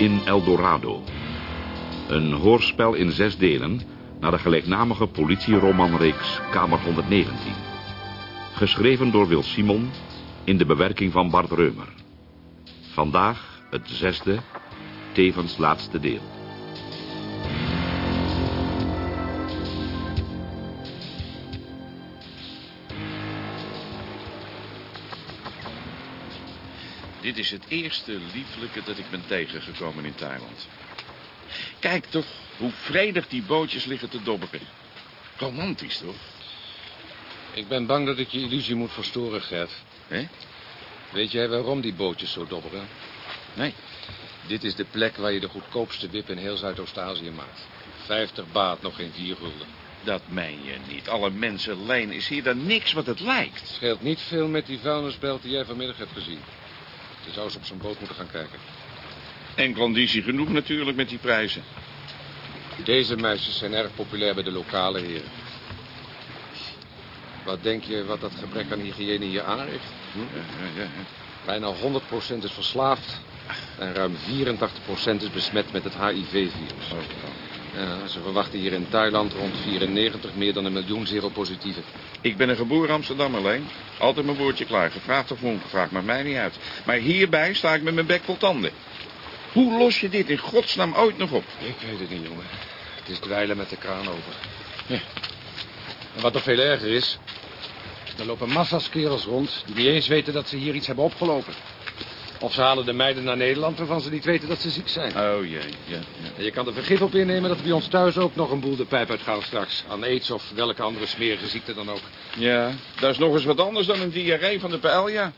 In El Dorado. Een hoorspel in zes delen naar de gelijknamige politieromanreeks Kamer 119. Geschreven door Wil Simon in de bewerking van Bart Reumer. Vandaag het zesde, tevens laatste deel. Dit is het eerste lieflijke dat ik ben tegengekomen in Thailand. Kijk toch hoe vredig die bootjes liggen te dobberen. Romantisch, toch? Ik ben bang dat ik je illusie moet verstoren, Gert. Hè? Weet jij waarom die bootjes zo dobberen? Nee. Dit is de plek waar je de goedkoopste wip in heel Zuidoost-Azië maakt. 50 baat, nog geen vier gulden. Dat meen je niet. Alle mensen leen is hier dan niks wat het lijkt. Scheelt niet veel met die vuilnisbelt die jij vanmiddag hebt gezien. Je zou eens op zo'n boot moeten gaan kijken. En conditie genoeg natuurlijk met die prijzen. Deze meisjes zijn erg populair bij de lokale heren. Wat denk je wat dat gebrek aan hygiëne hier aanricht? Hm? Ja, ja, ja. Bijna 100% is verslaafd en ruim 84% is besmet met het HIV-virus. Ja, ze verwachten hier in Thailand rond 94 meer dan een miljoen seropositieven. Ik ben een geboren Amsterdam alleen. Altijd mijn woordje klaar. Gevraagd of ongevraagd, maakt mij niet uit. Maar hierbij sta ik met mijn bek vol tanden. Hoe los je dit in godsnaam ooit nog op? Ik weet het niet, jongen. Het is dweilen met de kraan over. Ja. En wat nog veel erger is... er lopen massa's kerels rond... die niet eens weten dat ze hier iets hebben opgelopen. Of ze halen de meiden naar Nederland... waarvan ze niet weten dat ze ziek zijn. Oh jee, ja, ja. En je kan er vergif op innemen dat bij ons thuis ook nog een boel de pijp uitgaan straks. Aan aids of welke andere smerige ziekte dan ook. Ja, dat is nog eens wat anders dan een diarree van de paella.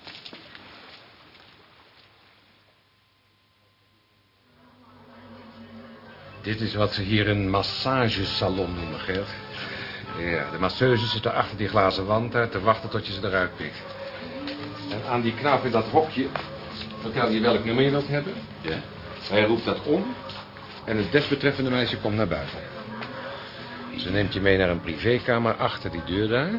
Dit is wat ze hier een massagesalon noemen, Gert. Ja, de masseuse zit er achter die glazen wand daar te wachten tot je ze eruit pikt. En aan die knaap in dat hokje vertel je welk nummer je wilt hebben. Ja? Hij roept dat om en het desbetreffende meisje komt naar buiten. Ze neemt je mee naar een privékamer achter die deur daar.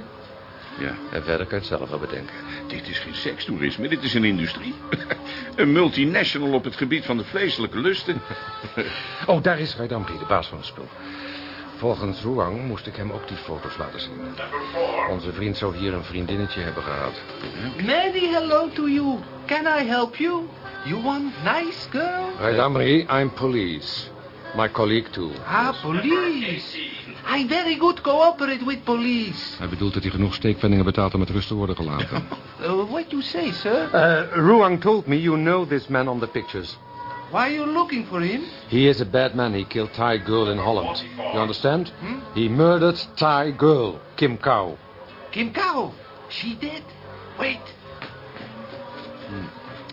Ja. En verder kan je het zelf wel bedenken. Dit is geen sekstoerisme, dit is een industrie. een multinational op het gebied van de vleeselijke lusten. Oh, daar is Raidamri, de baas van het spul. Volgens Ruang moest ik hem ook die foto's laten zien. Onze vriend zou hier een vriendinnetje hebben gehad. Many hello to you. Can I help you? You want nice girl? Raidamri, I'm police. My colleague too. Ah, police. I very good cooperate with police. Hij bedoelt dat hij genoeg steekpenningen betaalt om met rust te worden gelaten. Uh, what you say, sir? Uh, Ruang told me you know this man on the pictures. Why you looking for him? He is a bad man. He killed Thai girl in Holland. You understand? He murdered Thai girl, Kim Kao. Kim Kao. She dead. Wait.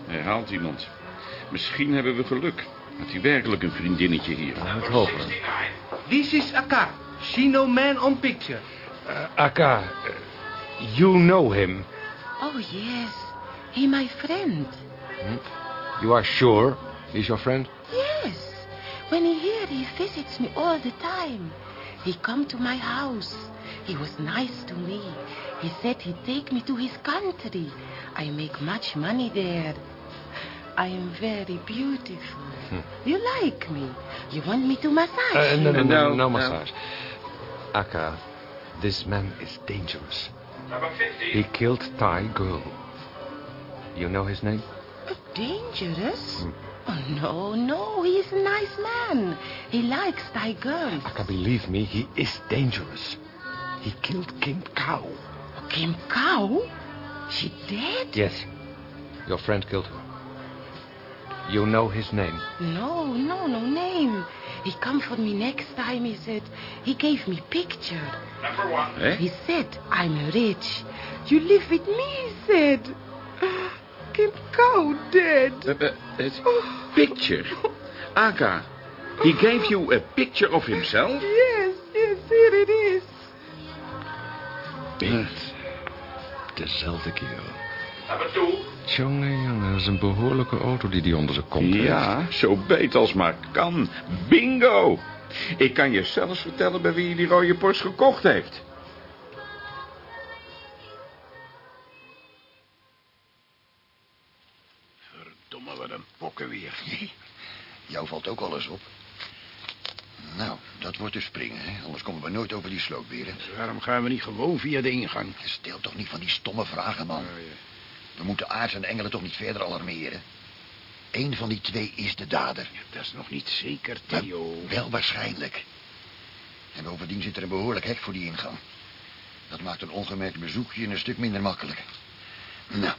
Hij haalt iemand. Misschien hebben we geluk. Had hij werkelijk een vriendinnetje hier. Ik hoop het. This is Aka. She no man on picture. Aka, you know him. Oh, yes. He my friend. You are sure he's your friend? Yes. When he here, he visits me all the time. He come to my house. He was nice to me. He said he'd take me to his country. I make much money there. I am very beautiful. You like me. You want me to massage Uh, you? no, no, no, No, no, no. massage. Aka, this man is dangerous. He killed Thai girl. You know his name? Dangerous? Oh, no, no. He is a nice man. He likes Thai girls. Aka, believe me, he is dangerous. He killed Kim Kao. Kim Cow? She dead? Yes. Your friend killed her. You know his name. No, no, no name. He come for me next time, he said. He gave me picture. Hè? Eh? He said, I'm rich. You live with me, he said. Kim Cow dead. Uh, uh, it's picture. Aka, he gave you a picture of himself? Yes, yes, here it is. Beet. Dezelfde kerel. Jongen, jongen, dat is een behoorlijke auto die die onder zijn kont heeft. Ja, zo beet als maar kan. Bingo! Ik kan je zelfs vertellen bij wie je die rode Porsche gekocht heeft. Dus springen, hè? Anders komen we nooit over die sloot weer. hè? Waarom gaan we niet gewoon via de ingang? Stel toch niet van die stomme vragen, man. Oh, ja. We moeten aards en engelen toch niet verder alarmeren. Eén van die twee is de dader. Dat is nog niet zeker, Maar Theo. wel waarschijnlijk. En bovendien zit er een behoorlijk hek voor die ingang. Dat maakt een ongemerkt bezoekje een stuk minder makkelijk. Nou,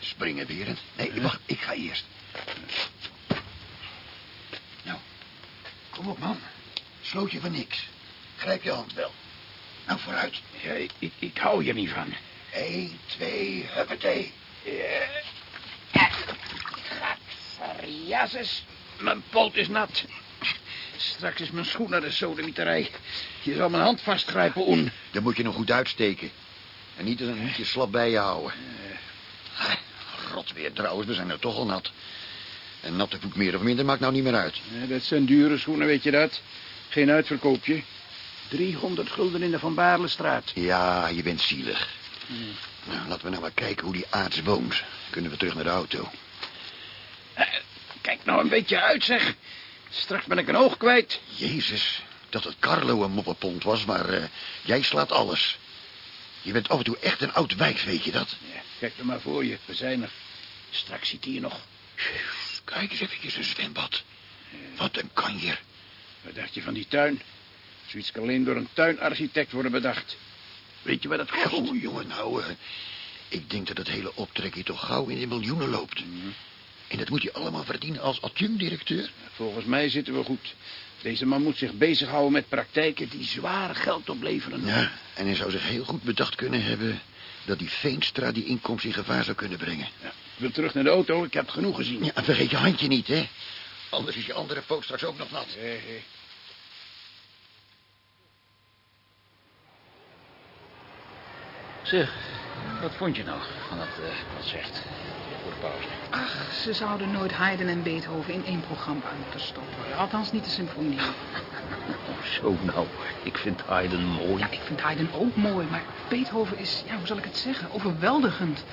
springen weer. Nee, wacht, ik ga eerst. Nou, kom op, man. Sloot je van niks. Grijp je hand wel. Nou, vooruit. Ja, ik, ik, ik hou je niet van. Eén, twee, huppatee. Jezus, mijn poot is nat. Straks is mijn schoen naar de sodemieterij. Je zal mijn hand vastgrijpen, Oen. Dan moet je nog goed uitsteken. En niet een hoedje slap bij je houden. Ah, Rot weer trouwens, we zijn er toch al nat. En natte voet meer of minder maakt nou niet meer uit. Ja, dat zijn dure schoenen, weet je dat? Geen uitverkoopje. 300 gulden in de Van Baarlestraat. Ja, je bent zielig. Nou, laten we nou maar kijken hoe die aards woont. Kunnen we terug naar de auto. Eh, Kijk nou een beetje uit, zeg. Straks ben ik een oog kwijt. Jezus, dat het Carlo een moppenpont was, maar eh, jij slaat alles. Je bent af en toe echt een oud wijf, weet je dat? Ja, kijk er maar voor je, we zijn er. Straks zit hij hier nog. Kijk eens eventjes een zwembad. Wat een kanjer. Wat dacht je van die tuin? Zoiets kan alleen door een tuinarchitect worden bedacht. Weet je wat dat kost? Oh, jongen, nou, eh, ik denk dat het hele optrekje toch gauw in de miljoenen loopt. En dat moet je allemaal verdienen als adjunct-directeur? Volgens mij zitten we goed. Deze man moet zich bezighouden met praktijken die zwaar geld opleveren. Ja, en hij zou zich heel goed bedacht kunnen hebben... dat die Veenstra die inkomst in gevaar zou kunnen brengen. Ja, ik wil terug naar de auto, ik heb genoeg gezien. Ja, vergeet je handje niet, hè? Anders is je andere poot straks ook nog nat. Zeg, wat vond je nou van dat eh, concert voor de pauze? Ach, ze zouden nooit Haydn en Beethoven in één programma moeten stoppen. Althans niet de symfonie. Zo nou, ik vind Haydn mooi. Ja, ik vind Haydn ook mooi, maar Beethoven is, ja, hoe zal ik het zeggen, overweldigend.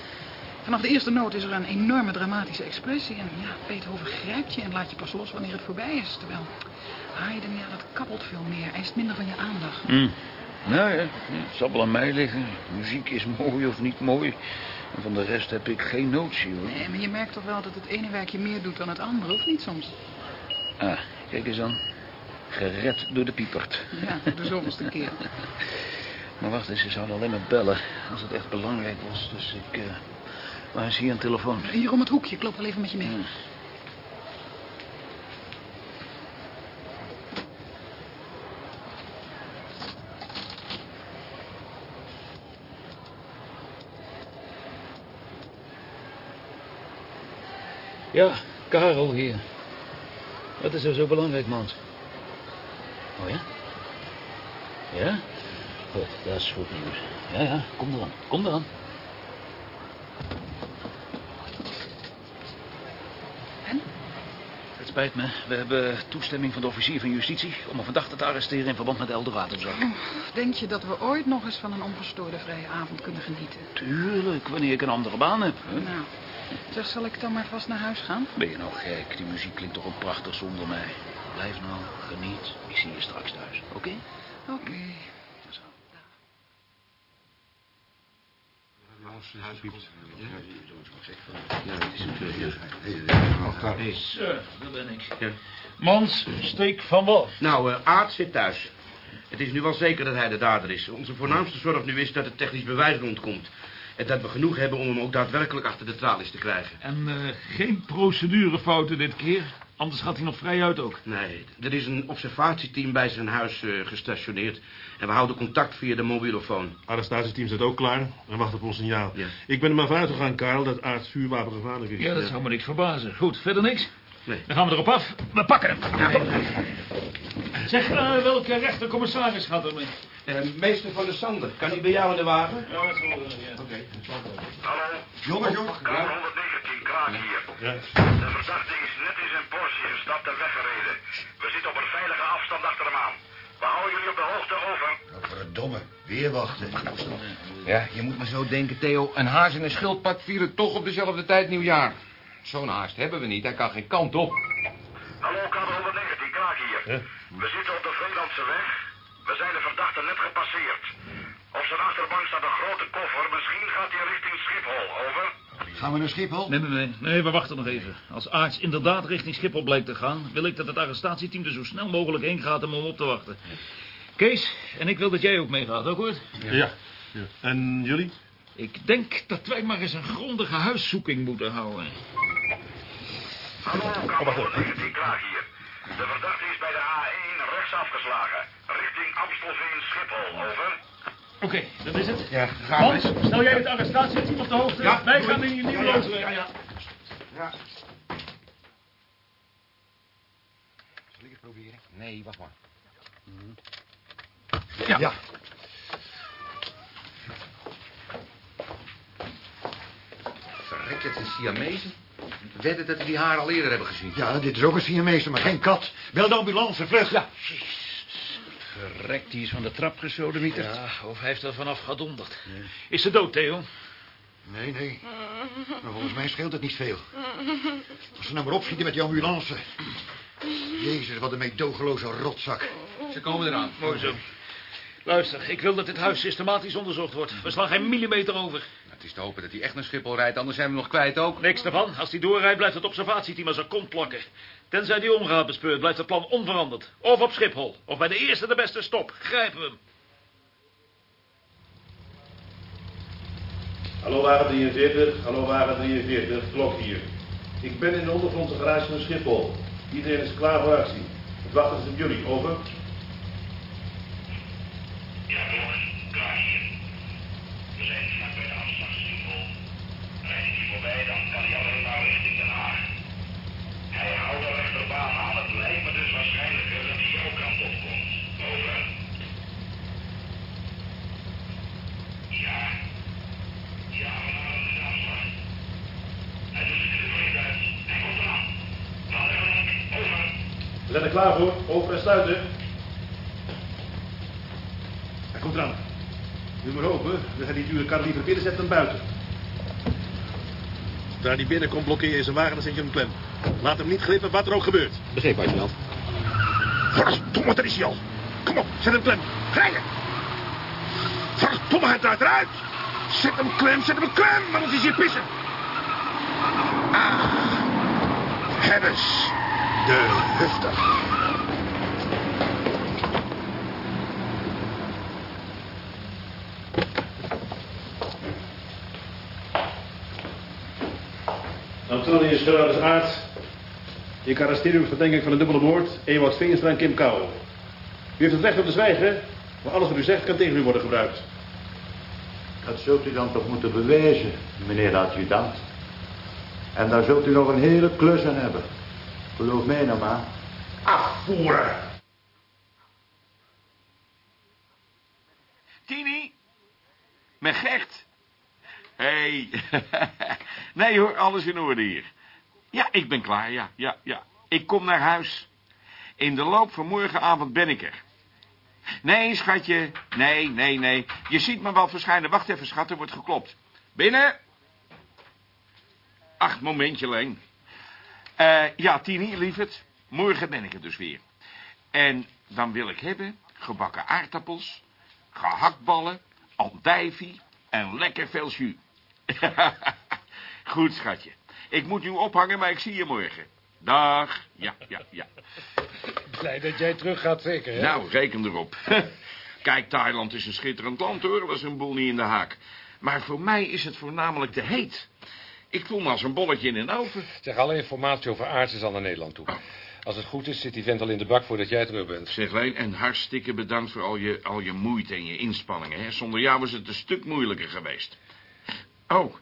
Vanaf de eerste noot is er een enorme dramatische expressie. En ja, Beethoven grijpt je en laat je pas los wanneer het voorbij is. Terwijl Haydn, ja, dat kabbelt veel meer. Eist minder van je aandacht. Nou ja, het zal wel aan mij liggen. Muziek is mooi of niet mooi. En van de rest heb ik geen notie, hoor. Nee, maar je merkt toch wel dat het ene werkje meer doet dan het andere, of niet soms? Ah, kijk eens aan. Gered door de piepert. Ja, de zoveelste keer. Maar wacht eens, ze zouden alleen maar bellen als het echt belangrijk was. Dus ik... eh waar is hier een telefoon? Hier om het hoekje, ik loop wel even met je mee. Hm. Ja, Karel hier. Wat is er zo belangrijk, man? Oh ja? Ja? Goed, dat is goed nieuws. Ja, ja, kom eraan, kom eraan. En? Het spijt me. We hebben toestemming van de officier van justitie... om een verdachte te arresteren in verband met de Eldorado-zaak. Denk je dat we ooit nog eens van een ongestoorde vrije avond kunnen genieten? Tuurlijk, wanneer ik een andere baan heb. Hè? Nou, zeg, zal ik dan maar vast naar huis gaan? Ben je nou gek? Die muziek klinkt toch een prachtig zonder mij. Blijf nou, geniet. Ik zie je straks thuis, oké? Oké. Zo. Zo, daar ben ik. Mans, steek van wal. Nou, eh Aard zit thuis. Het is nu wel zeker dat hij de dader is. Onze voornaamste zorg nu is dat het technisch bewijs rondkomt. En dat we genoeg hebben om hem ook daadwerkelijk achter de tralies te krijgen. En eh, geen procedurefouten dit keer. Anders gaat hij nog vrij uit ook. Nee, er is een observatieteam bij zijn huis eh, gestationeerd. En we houden contact via de mobielefoon. Arrestatieteam staat ook klaar en wacht op ons signaal. Ja. Ik ben er maar vanuit gegaan, Karel, dat aard vuurwapen gevaarlijk is. Ja, dat zou me niks verbazen. Goed, verder niks? Nee. Dan gaan we erop af. We pakken hem. Zeg, eh, welke rechtercommissaris gaat er mee? Eh, meester van de Sander, kan hij bij jou in de wagen? Ja, dat is wel, ja. Oké. Jongens, jongens. Kraan 119, Kraan hier. Ja. De verdachte is net in zijn Porsche gestapt en weggereden. We zitten op een veilige afstand achter hem aan. We houden jullie op de hoogte over. Nou, verdomme, weer wachten. Ja, je moet maar zo denken, Theo. Een haas en een schildpad vieren toch op dezelfde tijd nieuwjaar. Zo'n haast hebben we niet. Hij kan geen kant op. Hallo, kader 119, Kraak hier. We zitten op de Vreelandse weg. We zijn de verdachte net gepasseerd. Op zijn achterbank staat een grote koffer. Misschien gaat hij richting Schiphol. Over. Gaan we naar Schiphol? Nee, nee, nee. Nee, we wachten nog even. Als Aarts inderdaad richting Schiphol blijkt te gaan... wil ik dat het arrestatieteam er zo snel mogelijk heen gaat om hem op te wachten. Kees, en ik wil dat jij ook meegaat, ook hoor? Ja. ja. En jullie? Ik denk dat wij maar eens een grondige huiszoeking moeten houden. Hallo, kader 119, Kraak hier. De verdachte is bij de A1 rechts afgeslagen. Richting Amstelveen Schiphol. Over. Oké, dat is het. Ja, gaan Hans, stel jij het arrestatieteam op de hoogte. Ja, wij gaan in je Ja, nieuwe ja. Ja, ja. Ja. Zal ik het proberen? Nee, wacht maar. Ja. ja. Verrek het, een Siamezen. Wedden dat we die haar al eerder hebben gezien. Ja, dit is ook een Siamese, maar geen kat. Bel de ambulance, vlug. Ja. Verrekt, die is van de trap gesodemieterd. Ja, of hij heeft er vanaf gedonderd. Is ze dood, Theo? Nee, nee. Maar volgens mij scheelt het niet veel. Als ze nou maar opschieten met die ambulance. Jezus, wat een meedogenloze rotzak. Ze komen eraan. Mooi zo. Luister, ik wil dat dit huis systematisch onderzocht wordt. We slaan geen millimeter over. Het is te hopen dat hij echt naar Schiphol rijdt, anders zijn we nog kwijt ook. Niks ervan. Als hij doorrijdt, blijft het observatieteam aan zijn kont plakken. Tenzij die omgaat bespeurt, blijft het plan onveranderd. Of op Schiphol. Of bij de eerste de beste stop. Grijpen we hem. Hallo wagen 43, hallo wagen 43, klok hier. Ik ben in de ondergrondse garage van Schiphol. Iedereen is klaar voor actie. Het wachten is op jullie, over. Ja, jongens, klaar hier. Vlak bij de afslag Schiphol. Rijdt hij voorbij, dan kan hij alleen maar richting Den Haag. Hij houdt de rechterbaan aan. Het lijkt me dus waarschijnlijker dat hij jouw kant op komt. Over. Ja. Ja, we gaan de afslag. Hij doet zich de vriend uit. Hij komt eraan. Laat hem over. We zijn er klaar voor. Over en sluiten. Hij komt eraan. Doe maar open. Dan gaat die dure kar liever binnen zetten dan buiten. Zodra die binnenkomt, blokkeer je zijn wagen, dan zet je hem klem. Laat hem niet glippen, wat er ook gebeurt. Begreep, adjudant. Verdomme, daar is hij al. Kom op, zet hem klem. Krijgen. Verdomme, hij draait eruit. Zet hem klem, zet hem klem, anders is hij pissen. Ah, hebbes. De hufter. Antonius Gerardus Aert. Ik arresteer u op verdenking van een dubbele moord. Ewout Veenstra en Kim Kouwen. U heeft het recht om te zwijgen, maar alles wat u zegt kan tegen u worden gebruikt. Dat zult u dan toch moeten bewijzen, meneer de adjudant. En daar zult u nog een hele klus aan hebben. Geloof mij nou maar. Afvoeren! Tini? Met Gert? Hey. nee hoor, alles in orde hier. Ja, ik ben klaar, ja, ja, ja. Ik kom naar huis. In de loop van morgenavond ben ik er. Nee, schatje. Nee, nee, nee. Je ziet me wel verschijnen. Wacht even, schat, er wordt geklopt. Binnen. Ach, momentje alleen. Eh, ja, Tini, lieverd. Morgen ben ik er dus weer. En dan wil ik hebben gebakken aardappels, gehaktballen, andijvie en lekker veel jus. Goed, schatje. Ik moet nu ophangen, maar ik zie je morgen. Dag. Ja, ja, ja. Blij dat jij terug gaat, zeker, hè? Nou, reken erop. Kijk, Thailand is een schitterend land, hoor. Dat is een boel niet in de haak. Maar voor mij is het voornamelijk te heet. Ik voel me als een bolletje in een oven. Zeg, alle informatie over Aarts is al naar Nederland toe. Als het goed is, zit die vent al in de bak voordat jij terug bent. Zeg, Leen, en hartstikke bedankt voor al je, al je moeite en je inspanningen. Hè? Zonder jou was het een stuk moeilijker geweest. Oh,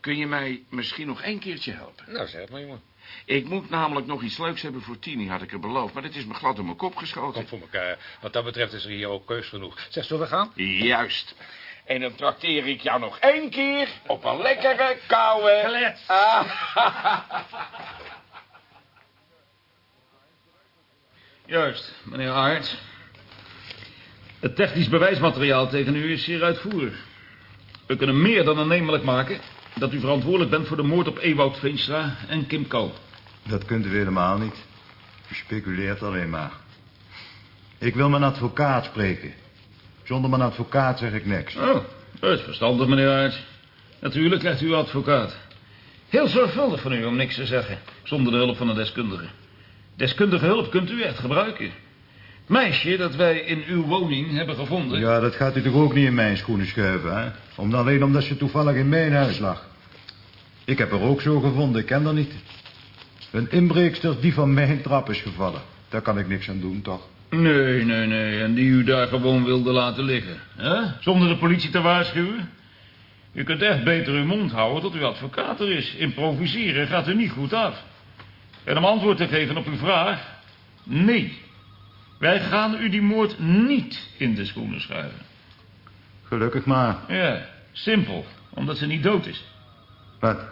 kun je mij misschien nog één keertje helpen? Nou, zeg maar, jongen. Ik moet namelijk nog iets leuks hebben voor Tini, had ik er beloofd. Maar dit is me glad door mijn kop geschoten. Komt voor elkaar. Wat dat betreft is er hier ook keus genoeg. Zeg, zullen we gaan? Juist. En dan trakteer ik jou nog één keer op een lekkere, koude... Gelet. Juist, meneer Aert. Het technisch bewijsmateriaal tegen u is zeer uitvoerig. We kunnen meer dan aannemelijk maken dat u verantwoordelijk bent voor de moord op Ewout Veenstra en Kim Kou. Dat kunt u helemaal niet. U speculeert alleen maar. Ik wil mijn advocaat spreken. Zonder mijn advocaat zeg ik niks. Oh, dat is verstandig, meneer Aerts. Natuurlijk krijgt u uw advocaat. Heel zorgvuldig van u om niks te zeggen, zonder de hulp van een deskundige. Deskundige hulp kunt u echt gebruiken. Meisje dat wij in uw woning hebben gevonden... Ja, dat gaat u toch ook niet in mijn schoenen schuiven, hè? Om, alleen omdat ze toevallig in mijn huis lag. Ik heb haar ook zo gevonden, ik ken haar niet. Een inbreekster die van mijn trap is gevallen. Daar kan ik niks aan doen, toch? Nee, nee, nee. En die u daar gewoon wilde laten liggen. hè? Zonder de politie te waarschuwen? U kunt echt beter uw mond houden tot uw advocaat er is. Improviseren gaat u niet goed af. En om antwoord te geven op uw vraag... Nee. Wij gaan u die moord niet in de schoenen schuiven. Gelukkig maar. Ja, simpel. Omdat ze niet dood is. Wat?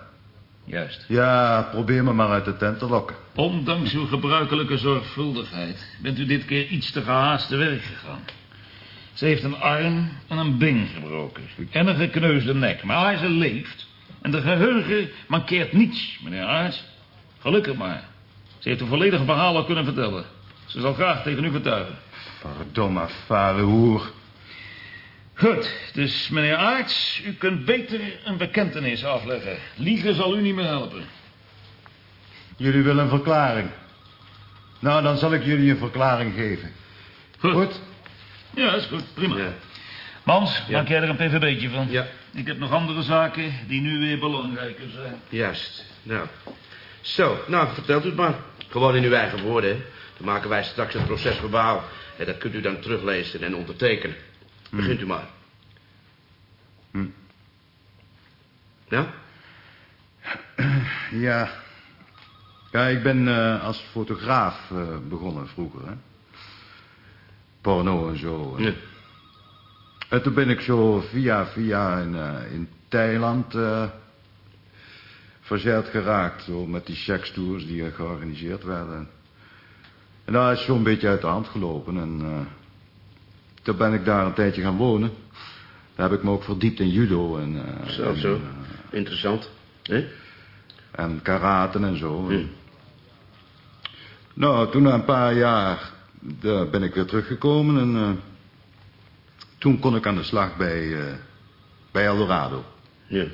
Juist. Ja, probeer me maar uit de tent te lokken. Ondanks uw gebruikelijke zorgvuldigheid... bent u dit keer iets te gehaast te werk gegaan. Ze heeft een arm en een been gebroken. En een gekneusde nek. Maar ze leeft. En de geheugen mankeert niets, meneer Aarts. Gelukkig maar. Ze heeft een volledig verhaal al kunnen vertellen. Ze zal graag tegen u vertuigen. Verdomme, fale hoer. Goed, dus meneer Aarts, u kunt beter een bekentenis afleggen. Liegen zal u niet meer helpen. Jullie willen een verklaring. Nou, dan zal ik jullie een verklaring geven. Goed? Ja, is goed. Prima. Mans, maak jij er een pvb'tje van? Ja. Ik heb nog andere zaken die nu weer belangrijker zijn. Juist. Nou. Zo, nou, vertelt u het maar. Gewoon in uw eigen woorden, hè. Dan maken wij straks het proces verbaal. En dat kunt u dan teruglezen en ondertekenen. Begint u maar. Hm. Nou? Ja. Ja, ik ben eh, als fotograaf eh, begonnen vroeger, hè. Porno en zo. hè. Ja. En toen ben ik zo via via in, eh, in Thailand verzeild geraakt. Zo met die sekstours die er georganiseerd werden. En daar is zo'n beetje uit de hand gelopen. En eh toen ben ik daar een tijdje gaan wonen. Daar heb ik me ook verdiept in judo en... eh, Zo, en, zo. eh, Interessant. hè? en karaten en zo. Nou, toen na een paar jaar daar ben ik weer teruggekomen en toen kon ik aan de slag bij, bij Eldorado. Ja.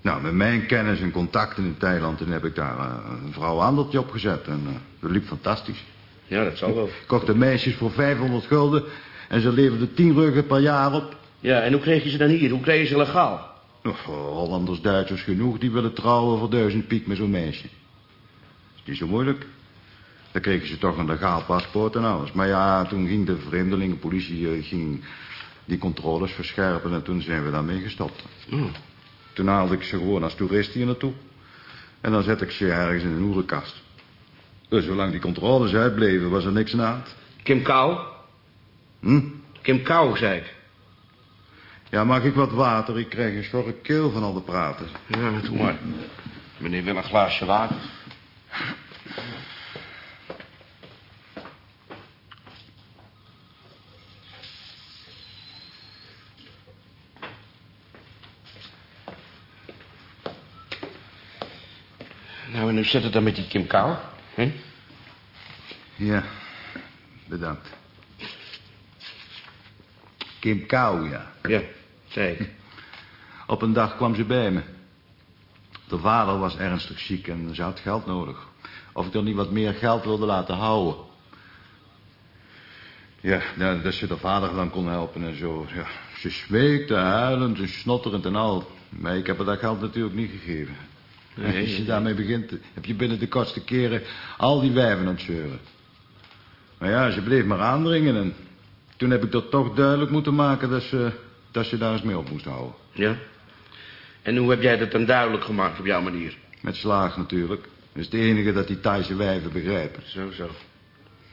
Nou, met mijn kennis en contacten in Thailand toen heb ik daar eh, een vrouwenhandeltje opgezet en eh, dat liep fantastisch. Ja, dat zal wel. Ik kocht de meisjes voor 500 gulden en ze leverden 10 ruggen per jaar op. Ja, en hoe kreeg je ze dan hier? Hoe kreeg je ze legaal? Nog Hollanders, Duitsers genoeg die willen trouwen voor duizend piek met zo'n meisje. Is niet zo moeilijk. Dan kregen ze toch een legaal paspoort en alles. Maar ja, toen ging de vreemdelingenpolitie eh, ging die controles verscherpen en toen zijn we daarmee gestopt. Toen haalde ik ze gewoon als toerist hier naartoe. En dan zette ik ze ergens in een hoerenkast. Dus zolang die controles uitbleven, was er niks aan de hand. Kim Kou? Hm? Kim Kou, zei ik. Ja, mag ik wat water? Ik krijg een schorre keel van al de praten. Ja, doe maar. Meneer wil een glaasje water. Zit het dan met die Kim hè? Ja, bedankt. Kim Kou, ja. Ja, zei ik. Op een dag kwam ze bij me. De vader was ernstig ziek en ze had geld nodig. Of ik er niet wat meer geld wilde laten houden. Ja, nou, dat ze de vader dan kon helpen en zo. Ja, ze smeekte, huilend en snotterend en al. Maar ik heb haar dat geld natuurlijk niet gegeven. Nee, als je daarmee begint, heb je binnen de kortste keren al die wijven aan het zeuren. Maar ja, ze bleef maar aandringen en toen heb ik dat toch duidelijk moeten maken dat ze, dat ze daar eens mee op moest houden. Ja? En hoe heb jij dat dan duidelijk gemaakt op jouw manier? Met slaag natuurlijk. Dat is het enige dat die Thaise wijven begrijpen. Zo, zo.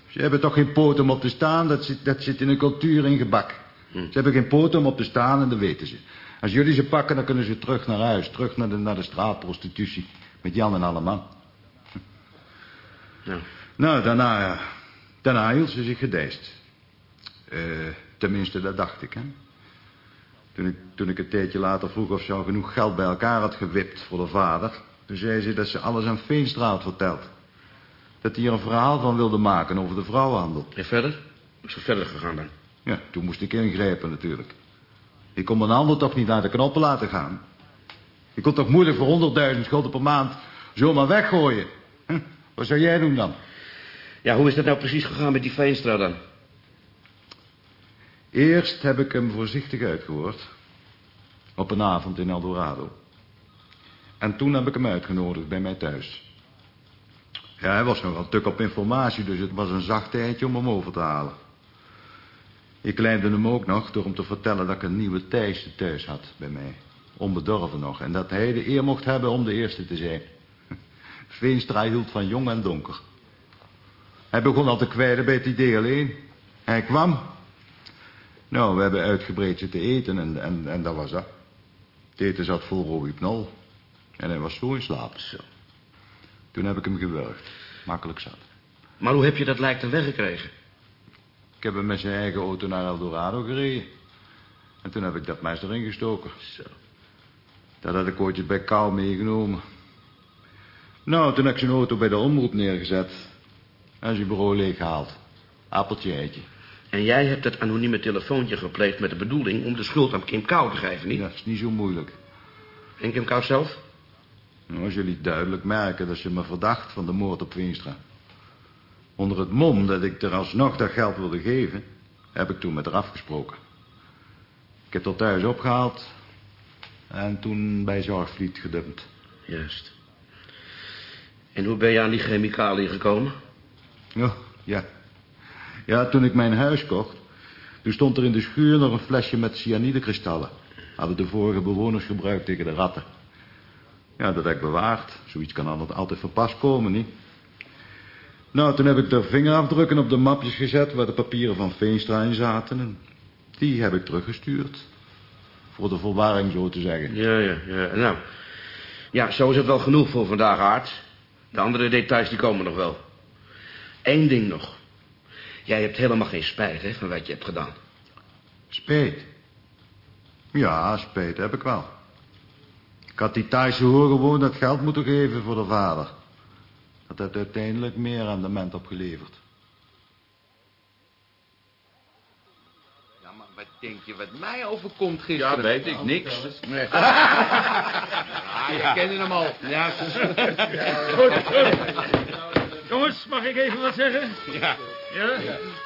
Ze hebben toch geen poot om op te staan, dat zit, dat zit in hun cultuur in gebak. Ze hebben geen poot om op te staan en dat weten ze. Als jullie ze pakken, dan kunnen ze terug naar huis, terug naar de, naar de straatprostitutie. Met Jan en alle man. Nou. Nou, daarna, ja, daarna hield ze zich gedijst. Eh, tenminste, dat dacht ik, hè. Toen ik, toen ik een tijdje later vroeg of ze al genoeg geld bij elkaar had gewipt voor de vader... toen zei ze dat ze alles aan Veenstra had verteld. Dat hij er een verhaal van wilde maken over de vrouwenhandel. En verder? Is het verder gegaan dan? Ja, toen moest ik ingrijpen natuurlijk. Ik kon mijn handen toch niet naar de knoppen laten gaan. Ik kon toch moeilijk voor 100.000 schulden per maand zomaar weggooien. Hm? Wat zou jij doen dan? Ja, hoe is dat nou precies gegaan met die Veenstra dan? Eerst heb ik hem voorzichtig uitgehoord. Op een avond in Eldorado. En toen heb ik hem uitgenodigd bij mij thuis. Ja, hij was nogal tuk op informatie, dus het was een zacht tijdje om hem over te halen. Ik leidde hem ook nog door hem te vertellen dat ik een nieuwe Thijsje thuis had bij mij. Onbedorven nog. En dat hij de eer mocht hebben om de eerste te zijn. Veenstra hield van jong en donker. Hij begon al te kwijlen bij het idee alleen. Hij kwam. Nou, we hebben uitgebreid zitten eten en, en, en dat was dat. Het eten zat vol rohypnol. En hij was zo in slaap. Zo. Toen heb ik hem gewurgd. Makkelijk zat. Maar hoe heb je dat lijk dan weggekregen? Ik heb hem met zijn eigen auto naar Eldorado gereden. En toen heb ik dat mes erin gestoken. Zo. Dat had ik ooit bij Kou meegenomen. Nou, toen heb ik zijn auto bij de omroep neergezet. En zijn bureau leeggehaald. Appeltje eitje. En jij hebt dat anonieme telefoontje gepleegd met de bedoeling... om de schuld aan Kim Kou te geven, niet? Dat is niet zo moeilijk. En Kim Kou zelf? Nou, als jullie duidelijk merken dat ze me verdacht van de moord op Veenstra. Onder het mom dat ik er alsnog dat geld wilde geven... heb ik toen met haar afgesproken. Ik heb tot thuis opgehaald... en toen bij Zorgvliet gedumpt. Juist. En hoe ben je aan die chemicaliën gekomen? Ja, ja. Ja, toen ik mijn huis kocht... toen stond er in de schuur nog een flesje met cyanidekristallen. Hadden de vorige bewoners gebruikt tegen de ratten. Ja, dat heb ik bewaard. Zoiets kan altijd, altijd van pas komen, niet? Nou, toen heb ik de vingerafdrukken op de mapjes gezet... waar de papieren van Veenstra in zaten. En die heb ik teruggestuurd. Voor de verwarring, zo te zeggen. Ja, ja, ja. Nou, ja, zo is het wel genoeg voor vandaag, Aard. De andere details, die komen nog wel. Eén ding nog. Jij hebt helemaal geen spijt, hè, van wat je hebt gedaan. Spijt? Ja, spijt heb ik wel. Ik had die Thaise hoor gewoon dat geld moeten geven voor de vader. Dat heeft uiteindelijk meer aan de ment opgeleverd. Ja, maar wat denk je wat mij overkomt gisteren? Ja, weet ik, niks. Nee. ja, je kende hem al. Ja, Goed, goed. Jongens, mag ik even wat zeggen? Ja. Ja?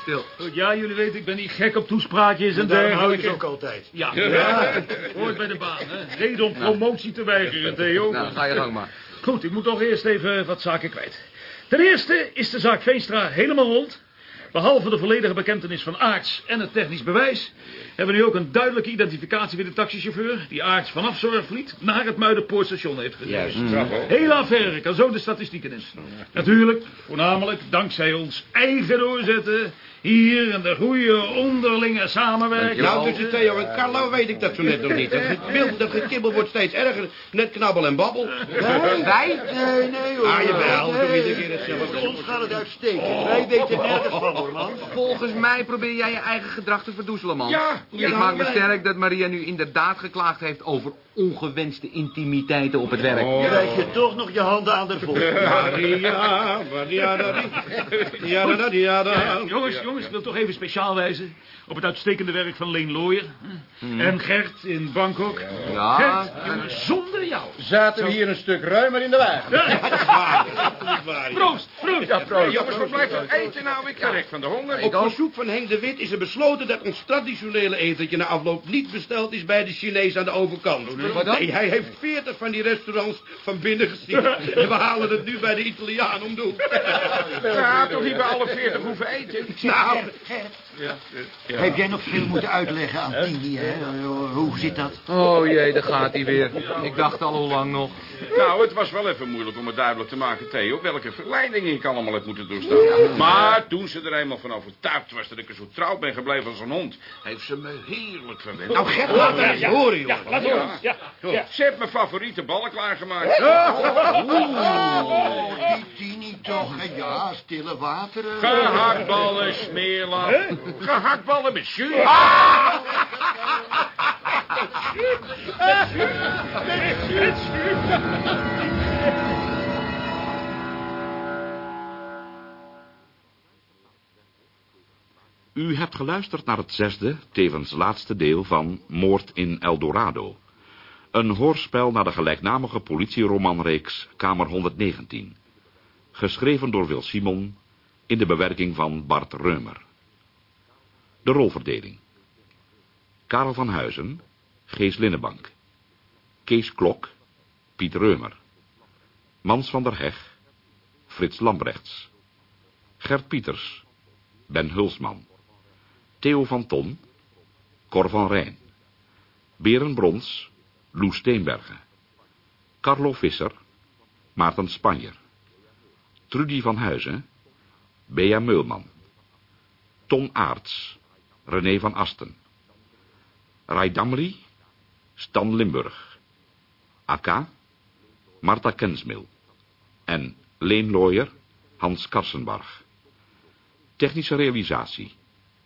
Stil. Goed, ja, jullie weten, ik ben niet gek op toespraakjes en Daarom hou ik dergelijke. ook altijd. Ja, ja. hoort bij de baan, hè. Reden om promotie te weigeren, Theo. Nou, ga je gang maar. Goed, ik moet toch eerst even wat zaken kwijt. Ten eerste is de zaak Veenstra helemaal rond. Behalve de volledige bekentenis van Aarts en het technisch bewijs... hebben we nu ook een duidelijke identificatie van de taxichauffeur... die Aarts vanaf Zorgvliet naar het Muidenpoortstation heeft gereden. Juist. Hele affaire, kan zo de statistieken in. Natuurlijk, voornamelijk dankzij ons eigen doorzetten... hier en de goede onderlinge samenwerking. Nou, tussen Theo en Carlo weet ik dat zo net nog niet. Dat, gekibbel, dat gekibbel wordt steeds erger. Net knabbel en babbel. Wij? Nee, nee hoor. Ah, jawel. Nee. hetzelfde. Ons gaat het uitstekend. Wij weten nergens van hoor, man. Volgens mij probeer jij je eigen gedrag te verdoezelen, man. Ja, ja, Ik maak me sterk dat Maria nu inderdaad geklaagd heeft over ongewenste intimiteiten op het werk. Krijg je toch nog je handen aan de vol. Maria, Maria, Maria, Maria, Maria, Maria. Jongens, jongens, ik wil toch even speciaal wijzen op het uitstekende werk van Leen Looyer. En Gert in Bangkok. Ja, Gert, jongen, zonder jou. Zaten we hier een stuk ruimer in de wagen. Proost, proost. Ja, Hey, jongens, wat blijft er eten nou? Ik verrek van de honger. Op verzoek van Henk de Wit is er besloten dat ons traditionele etentje na afloop niet besteld is bij de Chinees aan de overkant. Wat dan? Nee, hij heeft veertig van die restaurants van binnen gezien. En we halen het nu bij de Italiaan om doen. Ja, toch niet bij alle veertig hoeven eten. Nou, Heb jij nog veel moeten uitleggen aan Tini, hè? Hoe zit dat? Oh jee, daar gaat hij weer. Ik dacht al hoe lang nog. Nou, het was wel even moeilijk om het duidelijk te maken, Theo, welke verleidingen ik allemaal heb moeten doorstaan. Maar toen ze er eenmaal van overtuigd was dat ik er zo trouw ben gebleven als een hond, heeft ze me heerlijk verwend. nou Gert, laat het eens horen, Ja, jongen. laat horen. Ja. Ze heeft mijn favoriete ballen klaargemaakt. Oh, die Tini toch. Ja, stille wateren. Gehaktballen, smeerlap. Gehaktballen met jus. U hebt geluisterd naar het zesde, tevens laatste deel van Moord in El Dorado. Een hoorspel naar de gelijknamige politieromanreeks Kamer 119. Geschreven door Wil Simon in de bewerking van Bart Reumer. De rolverdeling. Karel van Huizen, Gees Linnenbank. Kees Klok, Piet Reumer. Mans van der Heg, Frits Lambrechts. Gert Pieters, Ben Hulsman. Theo van Ton, Cor van Rijn. Beren Brons, Loes Steenbergen. Carlo Visser, Maarten Spanjer. Trudy van Huizen, Bea Meulman. Ton Aarts, René van Asten. Rai Damri, Stan Limburg. Akka, Marta Kensmil. En Leen Looyer, Hans Karsenbarg. Technische realisatie,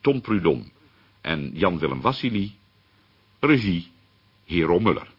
Tom Prudon en Jan-Willem Wassili. Regie, Hero Muller.